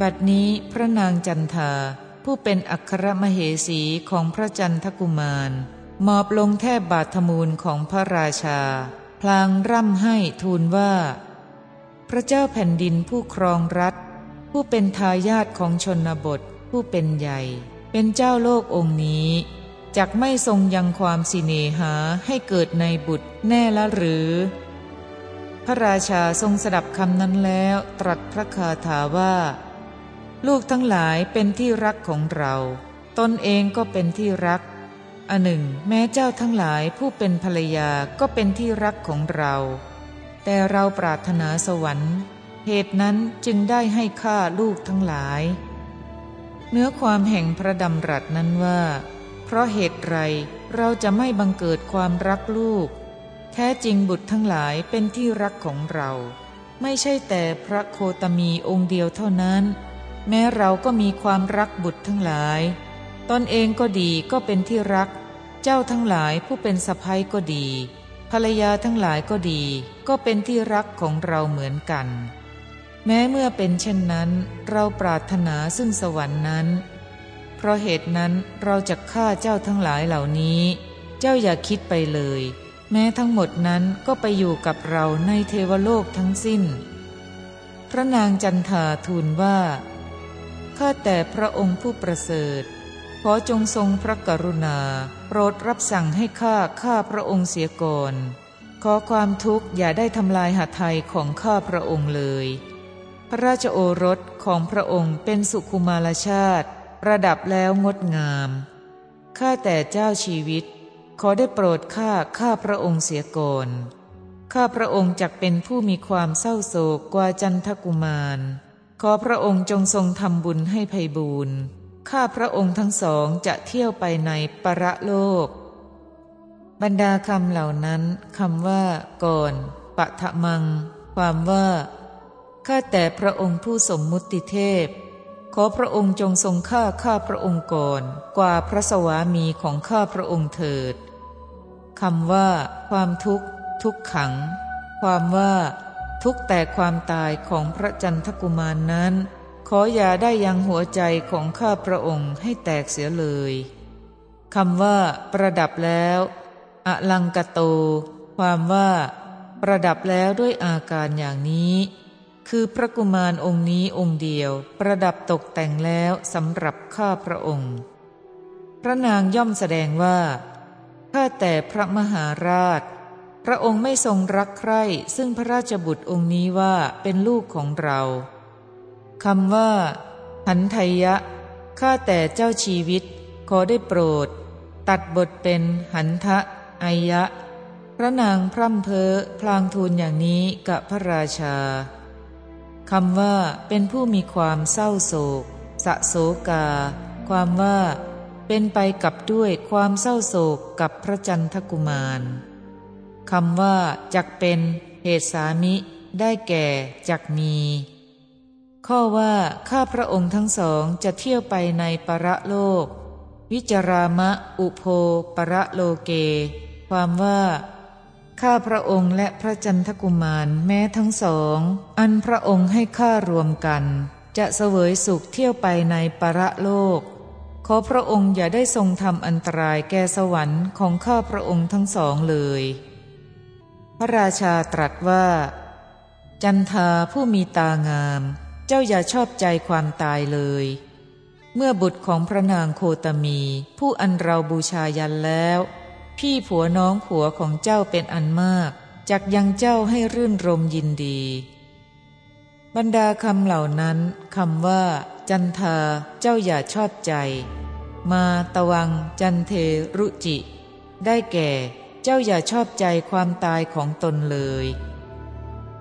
บัดนี้พระนางจันทาผู้เป็นอัครมเหสีของพระจันทกุมารมอบลงแทบบาทมูลของพระราชา พลางร่ำให้ทูลว่า พระเจ้าแผ่นดินผู้ครองรัฐ ผู้เป็นทายาทของชนบท ผู้เป็นใหญ่ เป็นเจ้าโลกองค์นี้จักไม่ทรงยังความสิเนหาให้เกิดในบุตรแน่ละหรือ พระราชาทรงสดับคำนั้นแล้ว ตรัสพระคาถาว่า ลูกทั้งหลายเป็นที่รักของเรา ตนเองก็เป็นที่รัก อันหนึ่ง แม้เจ้าทั้งหลายผู้เป็นภรรยาก็เป็นที่รักของเรา แต่เราปรารถนาสวรรค์ เหตุนั้นจึงได้ให้ฆ่าลูกทั้งหลาย เนื้อความแห่งพระดำรัสนั้นว่า เพราะเหตุไรเราจะไม่บังเกิดความรักลูก แท้จริงบุตรทั้งหลายเป็นที่รักของเรา ไม่ใช่แต่พระโคตมีองค์เดียวเท่านั้น แม้เราก็มีความรักบุตรทั้งหลาย ตนเองก็ดีก็เป็นที่รัก เจ้าทั้งหลายผู้เป็นสะพ้ยก็ดี ภรรยาทั้งหลายก็ดี ก็เป็นที่รักของเราเหมือนกัน แม้เมื่อเป็นเช่นนั้น เราปรารถนาซึ่งสวรรค์นั้น เพราะเหตุนั้นเราจะฆ่าเจ้าทั้งหลายเหล่านี้ เจ้าอย่าคิดไปเลย แม้ทั้งหมดนั้นก็ไปอยู่กับเราในเทวโลกทั้งสิ้น พระนางจันทาทูลว่า ข้าแต่พระองค์ผู้ประเสริฐ ขอจงทรงพระกรุณา โปรดรับสั่งให้ข้าฆ่าพระองค์เสียก่อน ขอความทุกข์อย่าได้ทำลายหาไทยของข้าพระองค์เลย พระราชโอรสของพระองค์เป็นสุขุมารชาติ ประดับแล้วงดงาม ข้าแต่เจ้าชีวิต ขอได้โปรดข้าข้าพระองค์เสียก่อนข้าพระองค์จักเป็นผู้มีความเศร้าโศกกว่าจันทกุมาร ขอพระองค์จงทรงทำบุญให้ภัยบูรณ์ข้าพระองค์ทั้งสองจะเที่ยวไปในประโลก บรรดาคำเหล่านั้นคำว่า ก่อนปะทะมัง ความว่าข้าแต่พระองค์ผู้สมมุติเทพ ขอพระองค์จงทรงฆ่าข้าพระองค์ก่อน กว่าพระสวามีของข้าพระองค์เถิดคำว่า ความทุกข์ ทุกขัง ความว่า ทุกแต่ความตายของพระจันทกุมารนนั้น ขออย่าได้ยังหัวใจของข้าพระองค์ให้แตกเสียเลยคำว่า ประดับแล้วอลังกโต ความว่า ประดับแล้วด้วยอาการอย่างนี้ คือพระกุมารองค์นี้องค์เดียว ประดับตกแต่งแล้วสำหรับข้าพระองค์ พระนางย่อมแสดงว่าข้าแต่พระมหาราช ระองค์ไม่ทรงรักใคร่ซึ่งพระราชบุตรองค์นี้ว่าเป็นลูกของเราคำว่าหันไทยะ ข้าแต่เจ้าชีวิต ขอได้โปรด ตัดบทเป็นหันทะอายะ พระนางพร่ำเพ้อพลางทูลอย่างนี้กับพระราชาคำว่าเป็นผู้มีความเศร้าโศก สะโศกา ความว่า เป็นไปกับด้วยความเศร้าโศกกับพระจันทกุมาร คำว่าจักเป็นเหตุสามิ ได้แก่จักมี ข้อว่าข้าพระองค์ทั้งสองจะเที่ยวไปในประโลก วิจารามะอุโพประโลเก ความว่าข้าพระองค์และพระจันทกุมารแม้ทั้งสอง อันพระองค์ให้ข้ารวมกัน จะเสวยสุขเที่ยวไปในประโลก ขอพระองค์อย่าได้ทรงทำอันตรายแก่สวรรค์ของข้าพระองค์ทั้งสองเลย พระราชาตรัสว่า จันทาผู้มีตางาม เจ้าอย่าชอบใจความตายเลย เมื่อบุตรของพระนางโคตมี ผู้อันเราบูชายันแล้ว พี่ผัวน้องผัวของเจ้าเป็นอันมากจักยังเจ้าให้รื่นรมยินดี บรรดาคำเหล่านั้นคำว่า จันทาเจ้าอย่าชอบใจ มาตวังจันเทรุจิ ได้แก่ เจ้าอย่าชอบใจความตายของตนเลย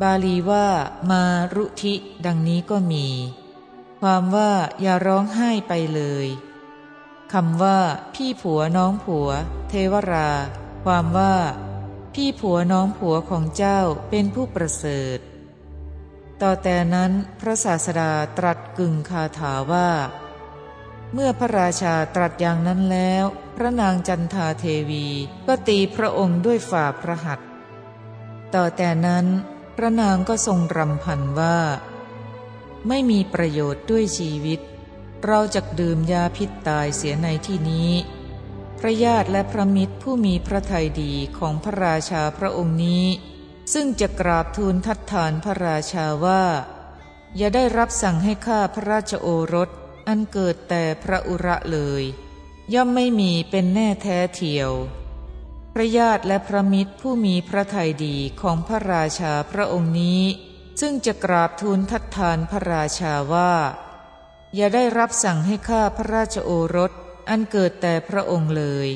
บาลีว่า มารุทิดังนี้ก็มี ความว่าอย่าร้องไห้ไปเลยคำว่า พี่ผัวน้องผัว เทวรา ความว่า พี่ผัวน้องผัวของเจ้าเป็นผู้ประเสริฐ ต่อแต่นั้นพระศาสดาตรัสกึ่งคาถาว่า เมื่อพระราชาตรัสอย่างนั้นแล้ว พระนางจันทาเทวีก็ตีพระองค์ด้วยฝ่าพระหัตถ์ต่อแต่นั้น พระนางก็ทรงรำพันว่า ไม่มีประโยชน์ด้วยชีวิต เราจะดื่มยาพิษตายเสียในที่นี้ พระญาติและพระมิตรผู้มีพระทัยดีของพระราชาพระองค์นี้ ซึ่งจะกราบทูลทัดทานพระราชาว่า อย่าได้รับสั่งให้ข้าพระราชโอรสอันเกิดแต่พระอุระเลย ย่อมไม่มีเป็นแน่แท้เทียว พระญาติและพระมิตรผู้มีพระทัยดีของพระราชาพระองค์นี้ ซึ่งจะกราบทูลทัดทานพระราชาว่า อย่าได้รับสั่งให้ข้าพระราชโอรสอันเกิดแต่พระองค์เลย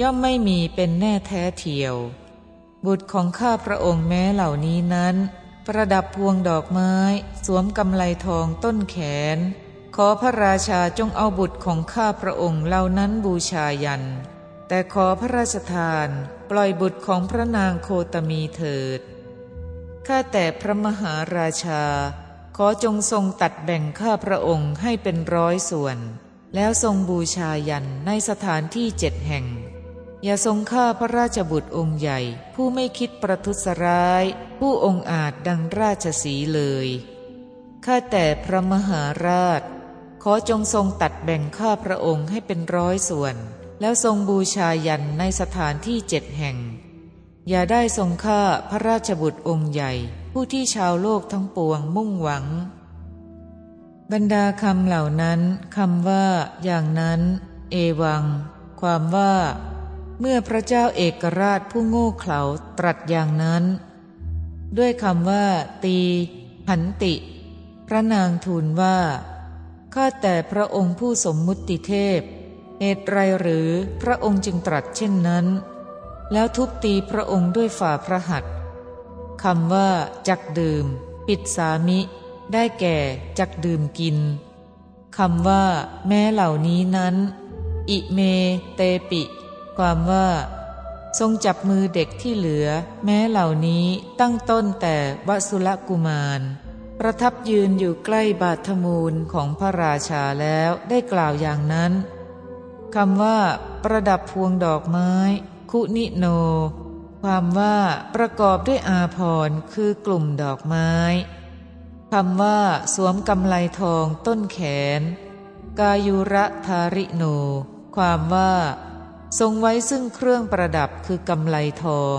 ย่อมไม่มีเป็นแน่แท้เทียว บุตรของข้าพระองค์แม้เหล่านี้นั้น ประดับพวงดอกไม้ สวมกำไลทองต้นแขน ขอพระราชาจงเอาบุตรของข้าพระองค์เหล่านั้นบูชายัน แต่ขอพระราชทานปล่อยบุตรของพระนางโคตมีเถิด ข้าแต่พระมหาราชา ขอจงทรงตัดแบ่งข้าพระองค์ให้เป็นร้อยส่วน แล้วทรงบูชายันในสถานที่เจ็ดแห่ง อย่าทรงฆ่าพระราชบุตรองค์ใหญ่ ผู้ไม่คิดประทุษร้าย ผู้องค์อาจดังราชสีเลย ข้าแต่พระมหาราช ขอจงทรงตัดแบ่งข้าพระองค์ให้เป็นร้อยส่วน แล้วทรงบูชายันในสถานที่เจ็ดแห่ง อย่าได้ทรงฆ่าพระราชบุตรองค์ใหญ่ ผู้ที่ชาวโลกทั้งปวงมุ่งหวัง บรรดาคำเหล่านั้นคำว่า อย่างนั้น เอวัง ความว่า เมื่อพระเจ้าเอกราชผู้โง่เขลาตรัสอย่างนั้น ด้วยคำว่า ตี หันติ พระนางทูลว่า ข้าแต่พระองค์ผู้สมมุติเทพ เหตุไรหรือพระองค์จึงตรัสเช่นนั้น แล้วทุบตีพระองค์ด้วยฝ่าพระหัตถ์คำว่า จักดื่ม ปิดสามิ ได้แก่ จักดื่มกินคำว่า แม้เหล่านี้นั้น อิเม เตปิ ความว่า ทรงจับมือเด็กที่เหลือ แม้เหล่านี้ตั้งต้นแต่วสุลกุมาร ประทับยืนอยู่ใกล้บาทมูลของพระราชาแล้วได้กล่าวอย่างนั้นคำว่า ประดับพวงดอกไม้ คุนิโน ความว่าประกอบด้วยอาพรคือกลุ่มดอกไม้คำว่า สวมกำไลทองต้นแขน กายุระทาริโน ความว่า ทรงไว้ซึ่งเครื่องประดับคือกำไลทอง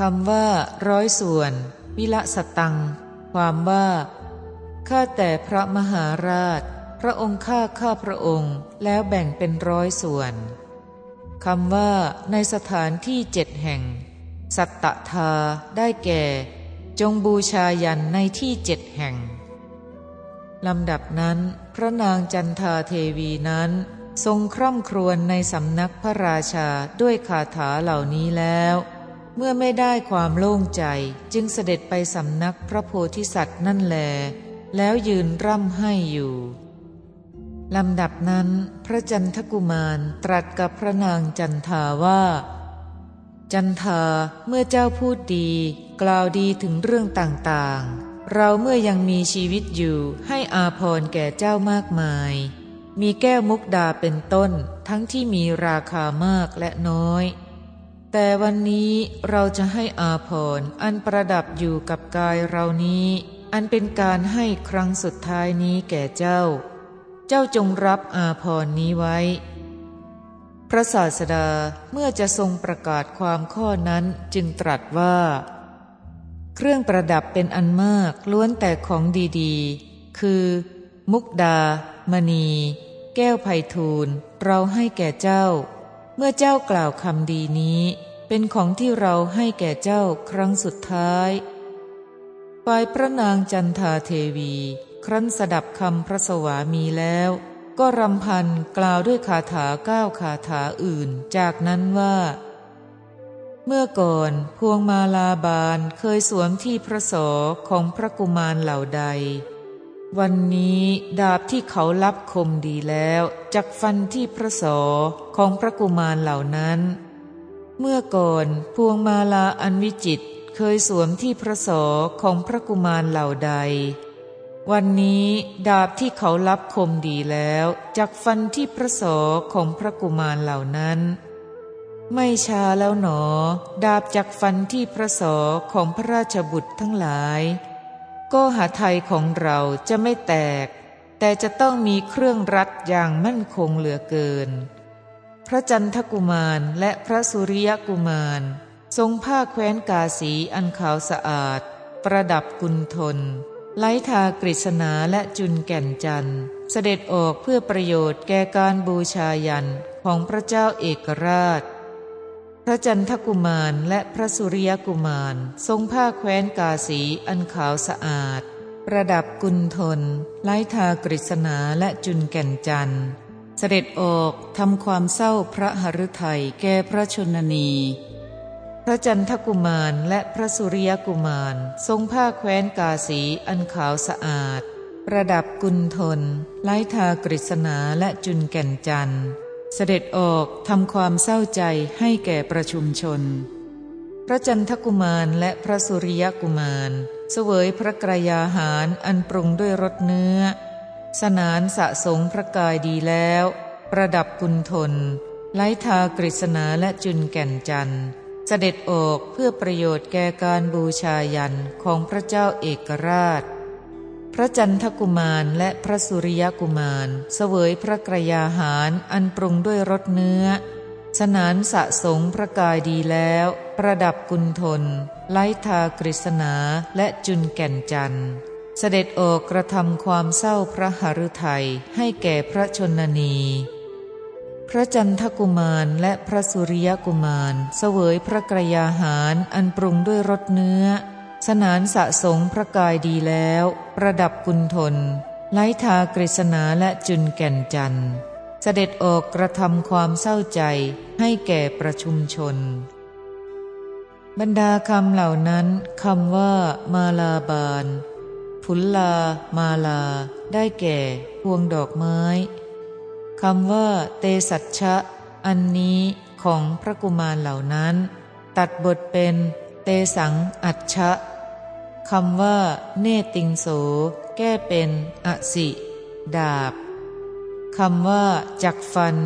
คำว่า ร้อยส่วน วิละสตัง ความว่า ข้าแต่พระมหาราช พระองค์ข้าข้าพระองค์แล้วแบ่งเป็นร้อยส่วนคำว่า ในสถานที่เจ็ดแห่ง สัตตทาได้แก่ จงบูชายันในที่เจ็ดแห่งลำดับนั้น พระนางจันทาเทวีนั้น ทรงคร่ำครวญในสำนักพระราชาด้วยคาถาเหล่านี้แล้ว เมื่อไม่ได้ความโล่งใจจึงเสด็จไปสำนักพระโพธิสัตว์นั่นแล แล้วยืนร่ำให้อยู่ลำดับนั้นพระจันทกุมารตรัสกับพระนางจันทาว่า จันทาเมื่อเจ้าพูดดี กล่าวดีถึงเรื่องต่างๆ เราเมื่อยังมีชีวิตอยู่ให้อาพรแก่เจ้ามากมาย มีแก้วมุกดาเป็นต้นทั้งที่มีราคามากและน้อย แต่วันนี้เราจะให้อาพรอันประดับอยู่กับกายเรานี้ อันเป็นการให้ครั้งสุดท้ายนี้แก่เจ้า เจ้าจงรับอาพรนี้ไว้ พระศาสดาเมื่อจะทรงประกาศความข้อนั้นจึงตรัสว่า เครื่องประดับเป็นอันมากล้วนแต่ของดีๆ คือ มุกดา มณี แก้วไพทูลเราให้แก่เจ้า เมื่อเจ้ากล่าวคำดีนี้ เป็นของที่เราให้แก่เจ้าครั้งสุดท้าย ฝ่ายพระนางจันทาเทวี ครั้นสดับคำพระสวามีแล้ว ก็รำพันกล่าวด้วยคาถาก้าวคาถาอื่น จากนั้นว่า เมื่อก่อนพวงมาลาบานเคยสวมที่พระสอของพระกุมารเหล่าใด วันนี้ดาบที่เขารับคมดีแล้วจักฟันที่พระสอของพระกุมารเหล่านั้น เมื่อก่อนพวงมาลาอันวิจิตเคยสวมที่พระสอของพระกุมารเหล่าใด วันนี้ดาบที่เขารับคมดีแล้วจากฟันที่พระโสของพระกุมารเหล่านั้น ไม่ช้าแล้วหนอ ดาบจากฟันที่พระโสของพระราชบุตรทั้งหลาย ก็หาไทยของเราจะไม่แตก แต่จะต้องมีเครื่องรัดอย่างมั่นคงเหลือเกิน พระจันทกุมารและพระสุริยกุมาร ทรงผ้าแคว้นกาสีอันขาวสะอาด ประดับกุณทนไล้ทากฤษณาและจุนแก่นจันทร์ เสด็จออกเพื่อประโยชน์แก่การบูชายันของพระเจ้าเอกราช พระจันทกุมารและพระสุริยกุมาร ทรงผ้าแคว้นกาสีอันขาวสะอาด ประดับกุณทนไล้ทากฤษณาและจุนแก่นจันทร์ เสด็จออกทำความเศร้าพระหฤทัยแก่พระชนนี พระจันทกุมารและพระสุริยกุมาร ทรงผ้าแคว้นกาสีอันขาวสะอาด ประดับกุณทนไล้ทากฤษณาและจุนแก่นจันทร์ เสด็จออกทำความเศร้าใจให้แก่ประชุมชน พระจันทกุมารและพระสุริยกุมาร เสวยพระกรยาหารอันปรุงด้วยรสเนื้อ สนานสะสงพระกายดีแล้ว ประดับกุณทนไล้ทากฤษณาและจุนแก่นจันทร์เสด็จออกเพื่อประโยชน์แก่การบูชายันของพระเจ้าเอกราช พระจันทกุมารและพระสุริยกุมาร เสวยพระกรยาหารอันปรุงด้วยรสเนื้อ สนานสะสงพระกายดีแล้ว ประดับกุณทนไล้ทากฤษณาและจุนแก่นจันทร์ เสด็จออกกระทำความเศร้าพระหฤทัยให้แก่พระชนนี พระจันทกุมารและพระสุริยกุมาร เสวยพระกรยาหารอันปรุงด้วยรสเนื้อ สนานสะสงพระกายดีแล้ว ประดับกุณทนไล้ทากฤษณาและจุนแก่นจันทร์ เสด็จออกกระทำความเศร้าใจให้แก่ประชุมชน บรรดาคำเหล่านั้นคำว่ามาลาบาน พุลลา มาลา ได้แก่พวงดอกไม้คำว่า เตสัชชะ อันนี้ของพระกุมารเหล่านั้น ตัดบทเป็น เตสังอัชชะคำว่า เนติงโส แก้เป็นอสิ ดาบคำว่า จักฟัน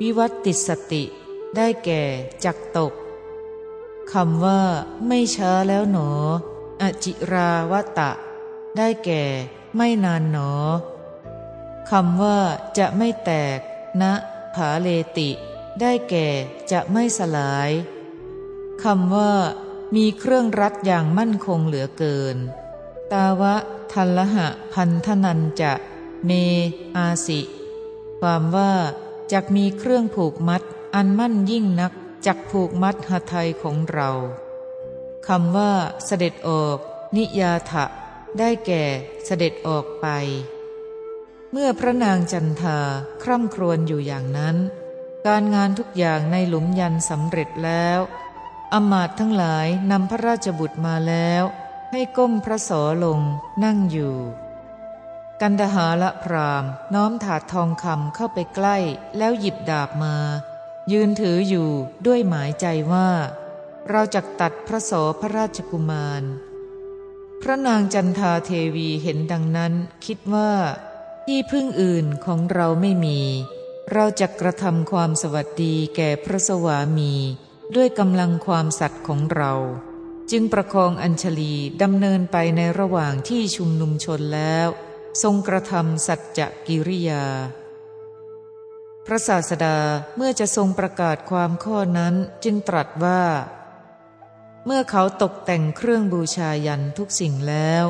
วิวัตติสติ ได้แก่จักตกคำว่า ไม่ช้าแล้วหนออจิราวตะ ได้แก่ไม่นานหนอคำว่าจะไม่แตกณผาเลติ ได้แก่จะไม่สลายคำว่า มีเครื่องรัดอย่างมั่นคงเหลือเกิน ตาวะทันละหะพันธนันจะ เม อาสิ ความว่าจักมีเครื่องผูกมัด อันมั่นยิ่งนักจักผูกมัดหทัยของเราคำว่าเสด็จออก นิยาถะ ได้แก่เสด็จออกไป เมื่อพระนางจันทาคร่ำครวญอยู่อย่างนั้น การงานทุกอย่างในหลุมยันสำเร็จแล้วอมาตทั้งหลายนำพระราชบุตรมาแล้ว ให้ก้มพระสอลงนั่งอยู่ กันดหาละพรามน้อมถาดทองคำเข้าไปใกล้แล้วหยิบดาบมา ยืนถืออยู่ด้วยหมายใจว่า เราจะตัดพระสอพระราชกุมาร พระนางจันทาเทวีเห็นดังนั้น คิดว่าที่พึ่งอื่นของเราไม่มี เราจะกระทำความสวัสดีแก่พระสวามี ด้วยกำลังความสัตย์ของเรา จึงประคองอัญชลีดำเนินไปในระหว่างที่ชุมนุมชนแล้ว ทรงกระทำสัจจกิริยา พระศาสดาเมื่อจะทรงประกาศความข้อนั้นจึงตรัสว่า เมื่อเขาตกแต่งเครื่องบูชายันทุกสิ่งแล้ว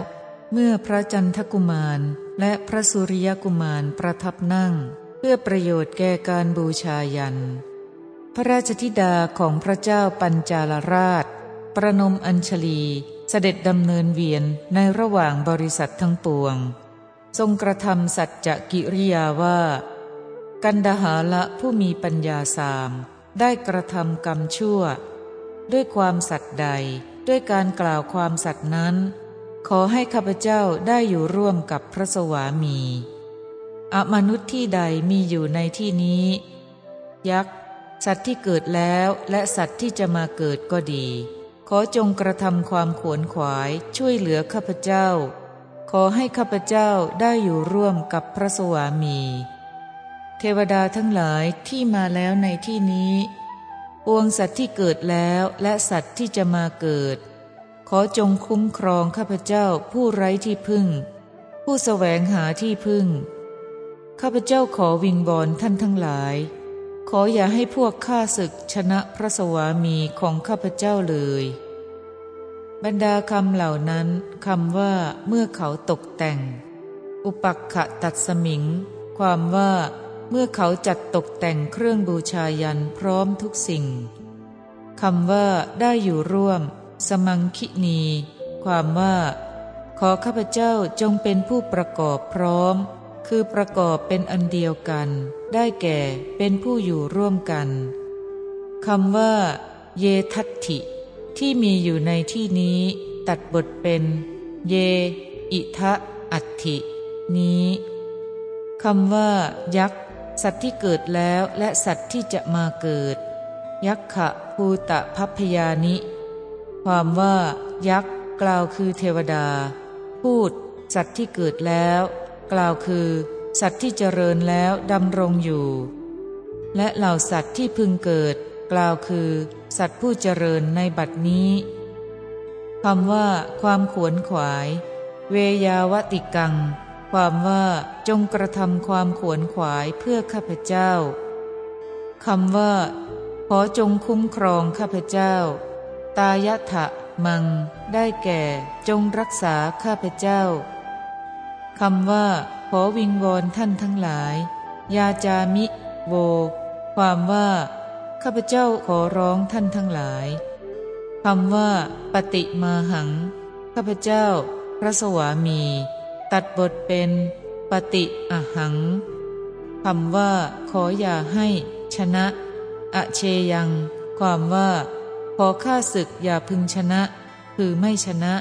เมื่อพระจันทกุมารและพระสุริยกุมารประทับนั่ง เพื่อประโยชน์แก่การบูชายัน พระราชธิดาของพระเจ้าปัญจาลราช ประนมอัญชลีเสด็จดำเนินเวียนในระหว่างบริษัททั้งปวง ทรงกระทำสัจจกิริยาว่า กันดหาละผู้มีปัญญาสามได้กระทำกรรมชั่ว ด้วยความสัตย์ใด ด้วยการกล่าวความสัตย์นั้น ขอให้ข้าพเจ้าได้อยู่ร่วมกับพระสวามีอมนุษย์ที่ใดมีอยู่ในที่นี้ ยักษ์สัตว์ที่เกิดแล้วและสัตว์ที่จะมาเกิดก็ดี ขอจงกระทำความขวนขวายช่วยเหลือข้าพเจ้า ขอให้ข้าพเจ้าได้อยู่ร่วมกับพระสวามี เทวดาทั้งหลายที่มาแล้วในที่นี้ ปวงสัตว์ที่เกิดแล้วและสัตว์ที่จะมาเกิด ขอจงคุ้มครองข้าพเจ้าผู้ไร้ที่พึ่ง ผู้แสวงหาที่พึ่ง ข้าพเจ้าขอวิงบอลท่านทั้งหลาย ขออย่าให้พวกข้าศึกชนะพระสวามีของข้าพเจ้าเลย บรรดาคำเหล่านั้นคำว่าเมื่อเขาตกแต่ง อุปักขะตัดสมิง ความว่า เมื่อเขาจัดตกแต่งเครื่องบูชายันพร้อมทุกสิ่งคำว่าได้อยู่ร่วม สมังคินี ความว่า ขอข้าพเจ้าจงเป็นผู้ประกอบพร้อม คือประกอบเป็นอันเดียวกัน ได้แก่เป็นผู้อยู่ร่วมกันคำว่า เยทัตถิ ที่มีอยู่ในที่นี้ ตัดบทเป็น เย อิทะอัตถิ นี้คำว่า ยักษ์ สัตว์ที่เกิดแล้วและสัตว์ที่จะมาเกิด ยักขะภูตะพัพยานิ ความว่า ยักษ์กล่าวคือเทวดา พูด สัตว์ที่เกิดแล้ว กล่าวคือ สัตว์ที่เจริญแล้วดำรงอยู่ และเหล่าสัตว์ที่พึงเกิด กล่าวคือ สัตว์ผู้เจริญในบัดนี้คำว่า ความขวนขวาย เวยาวติกัง ความว่าจงกระทำความขวนขวายเพื่อข้าพเจ้าคำว่า ขอจงคุ้มครองข้าพเจ้า ตายะทะมัง ได้แก่จงรักษาข้าพเจ้าคำว่า ขอวิงวอนท่านทั้งหลาย ยาจามิโว ความว่า ข้าพเจ้าขอร้องท่านทั้งหลายคำว่า ปฏิมาหัง ข้าพเจ้า พระสวามี ตัดบทเป็นปฏิอหังคำว่าขออย่าให้ชนะ อเชยัง ความว่า ขอข้าศึกอย่าพึงชนะ คือไม่ชนะ